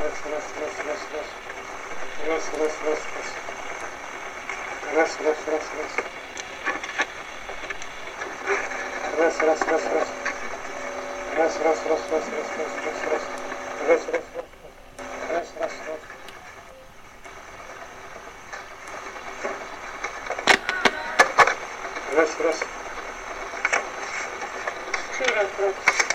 Раз, раз, раз, раз, раз. Раз, раз, раз, раз. Раз, раз, раз, раз. Раз, раз, раз, раз. Раз, раз, раз, раз, раз, раз, раз, раз. Раз, раз, раз. Раз, раз, раз. Раз, раз. Ще раз, раз.